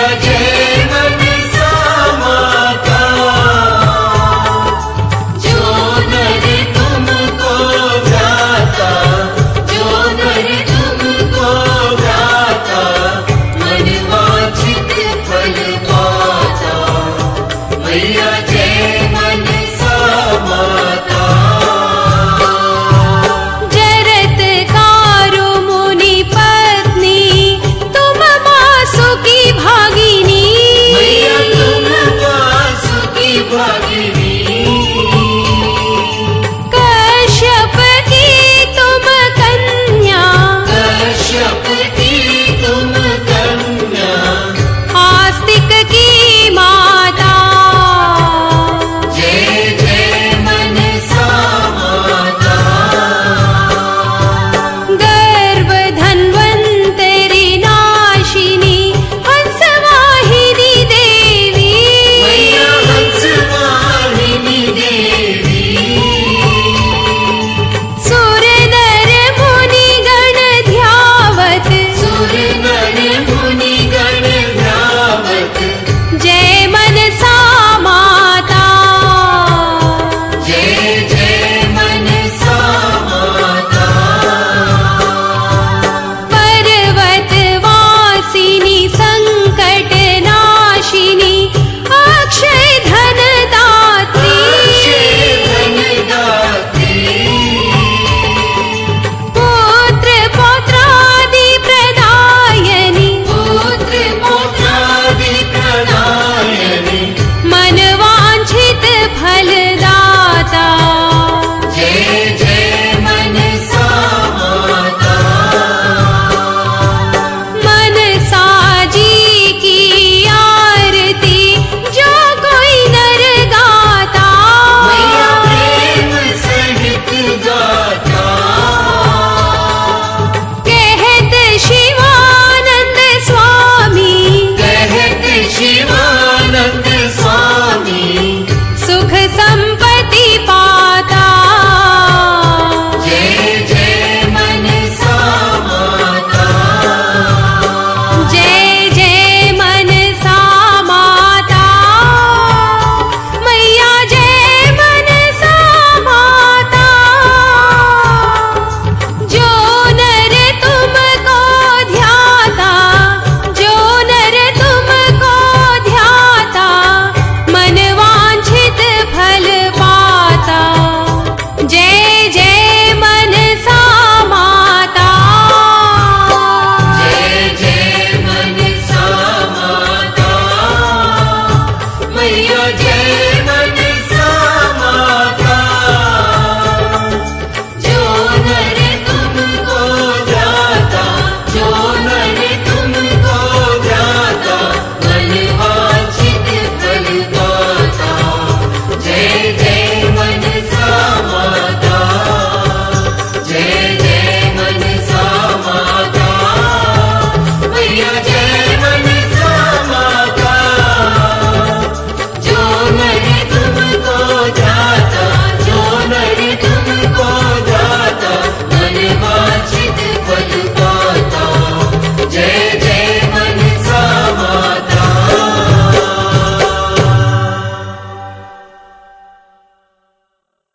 again